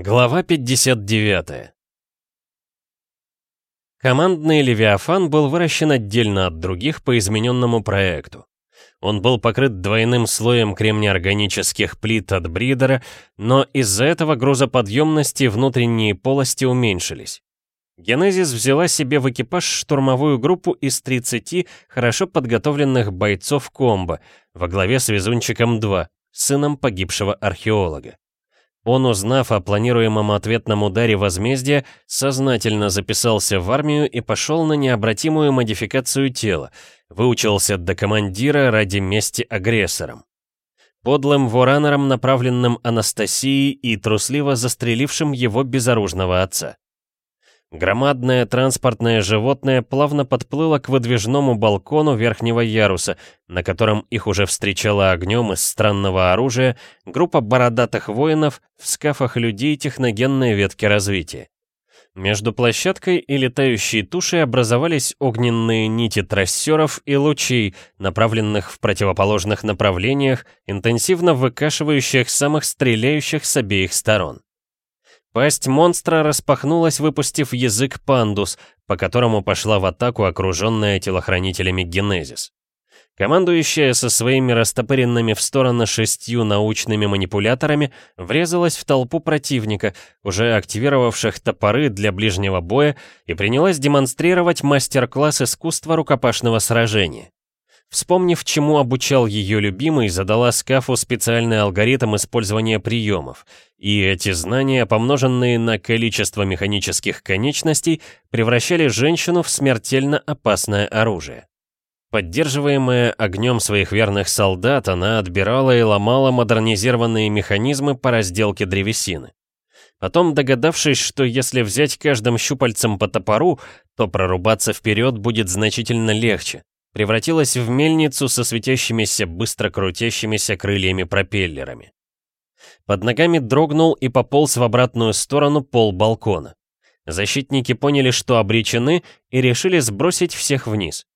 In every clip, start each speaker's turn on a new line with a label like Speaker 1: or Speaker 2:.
Speaker 1: Глава 59 Командный Левиафан был выращен отдельно от других по измененному проекту. Он был покрыт двойным слоем кремнеорганических плит от бридера, но из-за этого грузоподъемности внутренние полости уменьшились. Генезис взяла себе в экипаж штурмовую группу из 30 хорошо подготовленных бойцов комбо во главе с Везунчиком-2, сыном погибшего археолога. Он, узнав о планируемом ответном ударе возмездия, сознательно записался в армию и пошел на необратимую модификацию тела, выучился до командира ради мести агрессорам. Подлым воранером, направленным Анастасией и трусливо застрелившим его безоружного отца. Громадное транспортное животное плавно подплыло к выдвижному балкону верхнего яруса, на котором их уже встречала огнем из странного оружия группа бородатых воинов в скафах людей техногенной ветки развития. Между площадкой и летающей тушей образовались огненные нити трассеров и лучей, направленных в противоположных направлениях, интенсивно выкашивающих самых стреляющих с обеих сторон. Пасть монстра распахнулась, выпустив язык пандус, по которому пошла в атаку окруженная телохранителями Генезис. Командующая со своими растопыренными в стороны шестью научными манипуляторами врезалась в толпу противника, уже активировавших топоры для ближнего боя, и принялась демонстрировать мастер-класс искусства рукопашного сражения. Вспомнив, чему обучал ее любимый, задала Скафу специальный алгоритм использования приемов, и эти знания, помноженные на количество механических конечностей, превращали женщину в смертельно опасное оружие. Поддерживаемая огнем своих верных солдат, она отбирала и ломала модернизированные механизмы по разделке древесины. Потом, догадавшись, что если взять каждым щупальцем по топору, то прорубаться вперед будет значительно легче, превратилась в мельницу со светящимися быстро крутящимися крыльями-пропеллерами. Под ногами дрогнул и пополз в обратную сторону пол балкона. Защитники поняли, что обречены, и решили сбросить всех вниз.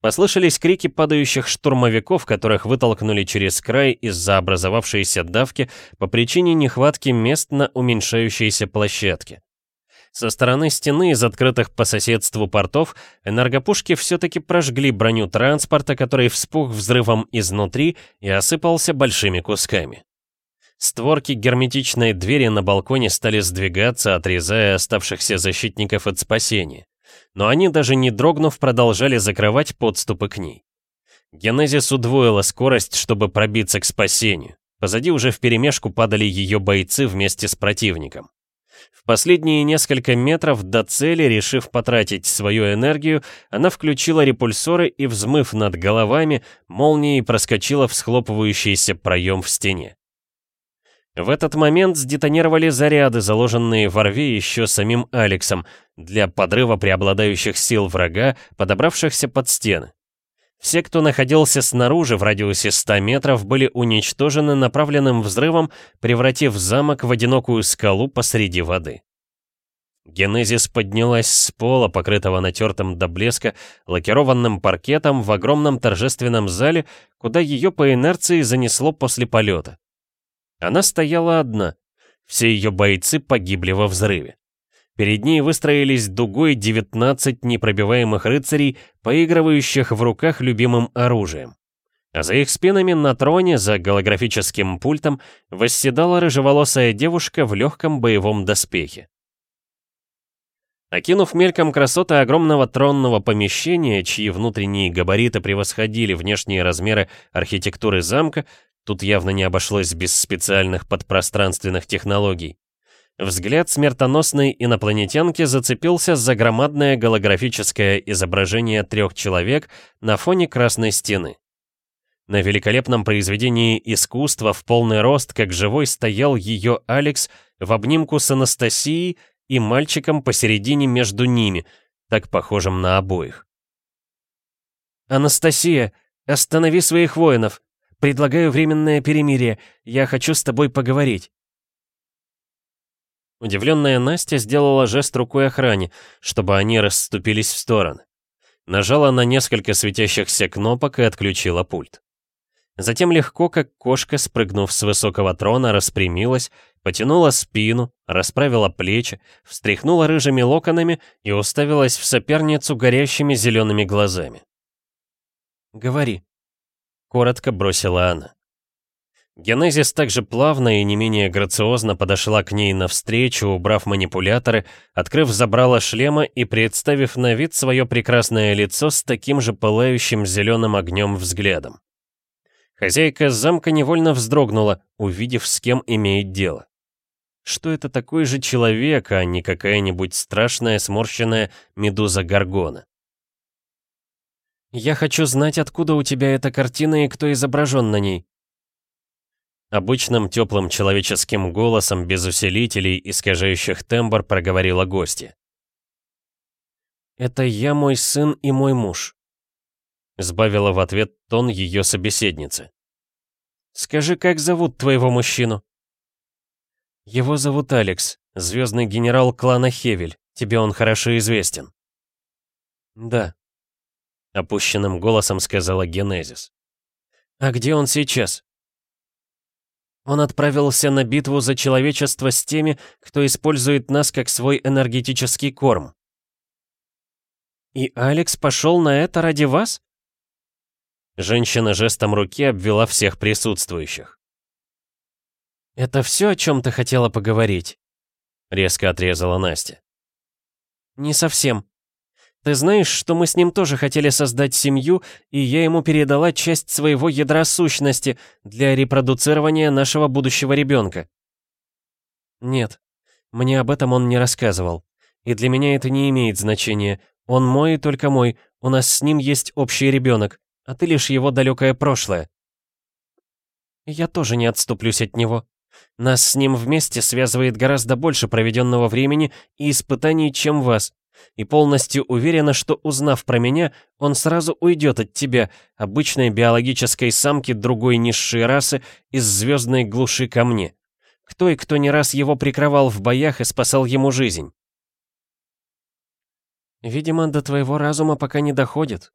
Speaker 1: Послышались крики падающих штурмовиков, которых вытолкнули через край из-за образовавшейся давки по причине нехватки мест на уменьшающейся площадке. Со стороны стены из открытых по соседству портов энергопушки все-таки прожгли броню транспорта, который вспух взрывом изнутри и осыпался большими кусками. Створки герметичной двери на балконе стали сдвигаться, отрезая оставшихся защитников от спасения. Но они, даже не дрогнув, продолжали закрывать подступы к ней. Генезис удвоила скорость, чтобы пробиться к спасению. Позади уже вперемешку падали ее бойцы вместе с противником. В последние несколько метров до цели, решив потратить свою энергию, она включила репульсоры и, взмыв над головами, молнией проскочила в схлопывающийся проем в стене. В этот момент сдетонировали заряды, заложенные в рве еще самим Алексом, для подрыва преобладающих сил врага, подобравшихся под стены. Все, кто находился снаружи в радиусе 100 метров, были уничтожены направленным взрывом, превратив замок в одинокую скалу посреди воды. Генезис поднялась с пола, покрытого натертым до блеска, лакированным паркетом в огромном торжественном зале, куда ее по инерции занесло после полета. Она стояла одна. Все ее бойцы погибли во взрыве. Перед ней выстроились дугой 19 непробиваемых рыцарей, поигрывающих в руках любимым оружием. А за их спинами на троне за голографическим пультом восседала рыжеволосая девушка в легком боевом доспехе. Окинув мельком красоты огромного тронного помещения, чьи внутренние габариты превосходили внешние размеры архитектуры замка, тут явно не обошлось без специальных подпространственных технологий, Взгляд смертоносной инопланетянки зацепился за громадное голографическое изображение трех человек на фоне красной стены. На великолепном произведении искусства в полный рост, как живой, стоял ее Алекс в обнимку с Анастасией и мальчиком посередине между ними, так похожим на обоих. «Анастасия, останови своих воинов! Предлагаю временное перемирие, я хочу с тобой поговорить!» Удивленная Настя сделала жест рукой охране, чтобы они расступились в стороны. Нажала на несколько светящихся кнопок и отключила пульт. Затем легко, как кошка, спрыгнув с высокого трона, распрямилась, потянула спину, расправила плечи, встряхнула рыжими локонами и уставилась в соперницу горящими зелеными глазами. «Говори», — коротко бросила она. Генезис также плавно и не менее грациозно подошла к ней навстречу, убрав манипуляторы, открыв забрала шлема и представив на вид свое прекрасное лицо с таким же пылающим зеленым огнем взглядом. Хозяйка замка невольно вздрогнула, увидев, с кем имеет дело. Что это такой же человек, а не какая-нибудь страшная сморщенная медуза Гаргона? «Я хочу знать, откуда у тебя эта картина и кто изображен на ней», Обычным теплым человеческим голосом, без усилителей, искажающих тембр, проговорила гостья. «Это я, мой сын и мой муж», — сбавила в ответ тон ее собеседницы. «Скажи, как зовут твоего мужчину?» «Его зовут Алекс, звездный генерал клана Хевель. Тебе он хорошо известен». «Да», — опущенным голосом сказала Генезис. «А где он сейчас?» Он отправился на битву за человечество с теми, кто использует нас как свой энергетический корм. И Алекс пошел на это ради вас? Женщина жестом руки обвела всех присутствующих. «Это все, о чем ты хотела поговорить?» Резко отрезала Настя. «Не совсем. Ты знаешь, что мы с ним тоже хотели создать семью, и я ему передала часть своего ядра сущности для репродуцирования нашего будущего ребенка. Нет, мне об этом он не рассказывал. И для меня это не имеет значения. Он мой и только мой, у нас с ним есть общий ребенок, а ты лишь его далекое прошлое. Я тоже не отступлюсь от него. Нас с ним вместе связывает гораздо больше проведенного времени и испытаний, чем вас и полностью уверена, что узнав про меня, он сразу уйдет от тебя, обычной биологической самки другой низшей расы из звездной глуши ко мне. Кто и кто не раз его прикрывал в боях и спасал ему жизнь. Видимо, до твоего разума пока не доходит.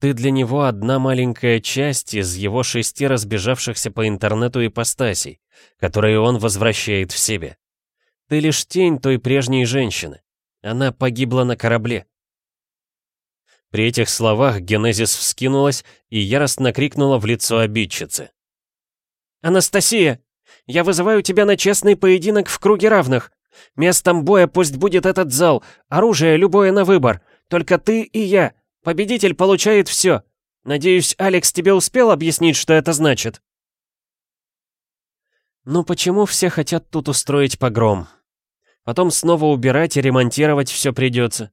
Speaker 1: Ты для него одна маленькая часть из его шести разбежавшихся по интернету ипостасей, которые он возвращает в себе. Ты лишь тень той прежней женщины. Она погибла на корабле. При этих словах Генезис вскинулась и яростно крикнула в лицо обидчицы. «Анастасия, я вызываю тебя на честный поединок в круге равных. Местом боя пусть будет этот зал, оружие любое на выбор. Только ты и я. Победитель получает все. Надеюсь, Алекс тебе успел объяснить, что это значит?» «Ну почему все хотят тут устроить погром?» Потом снова убирать и ремонтировать все придется.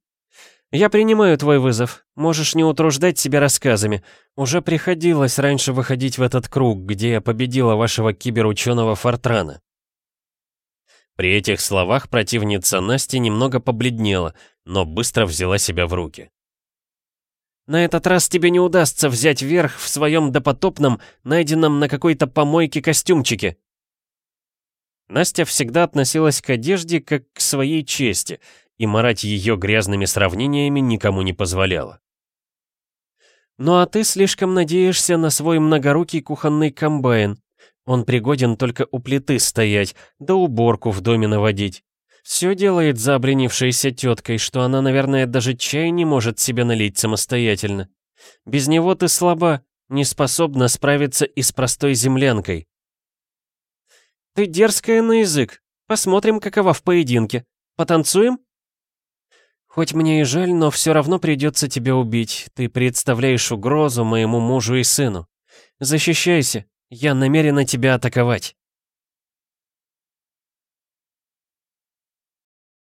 Speaker 1: Я принимаю твой вызов. Можешь не утруждать себя рассказами. Уже приходилось раньше выходить в этот круг, где я победила вашего киберученого Фортрана. При этих словах противница Насти немного побледнела, но быстро взяла себя в руки. «На этот раз тебе не удастся взять верх в своем допотопном, найденном на какой-то помойке костюмчике», Настя всегда относилась к одежде как к своей чести, и марать ее грязными сравнениями никому не позволяла. «Ну а ты слишком надеешься на свой многорукий кухонный комбайн. Он пригоден только у плиты стоять, да уборку в доме наводить. Все делает за обленившейся теткой, что она, наверное, даже чай не может себе налить самостоятельно. Без него ты слаба, не способна справиться и с простой землянкой. «Ты дерзкая на язык. Посмотрим, какова в поединке. Потанцуем?» «Хоть мне и жаль, но все равно придется тебя убить. Ты представляешь угрозу моему мужу и сыну. Защищайся, я намерена тебя атаковать».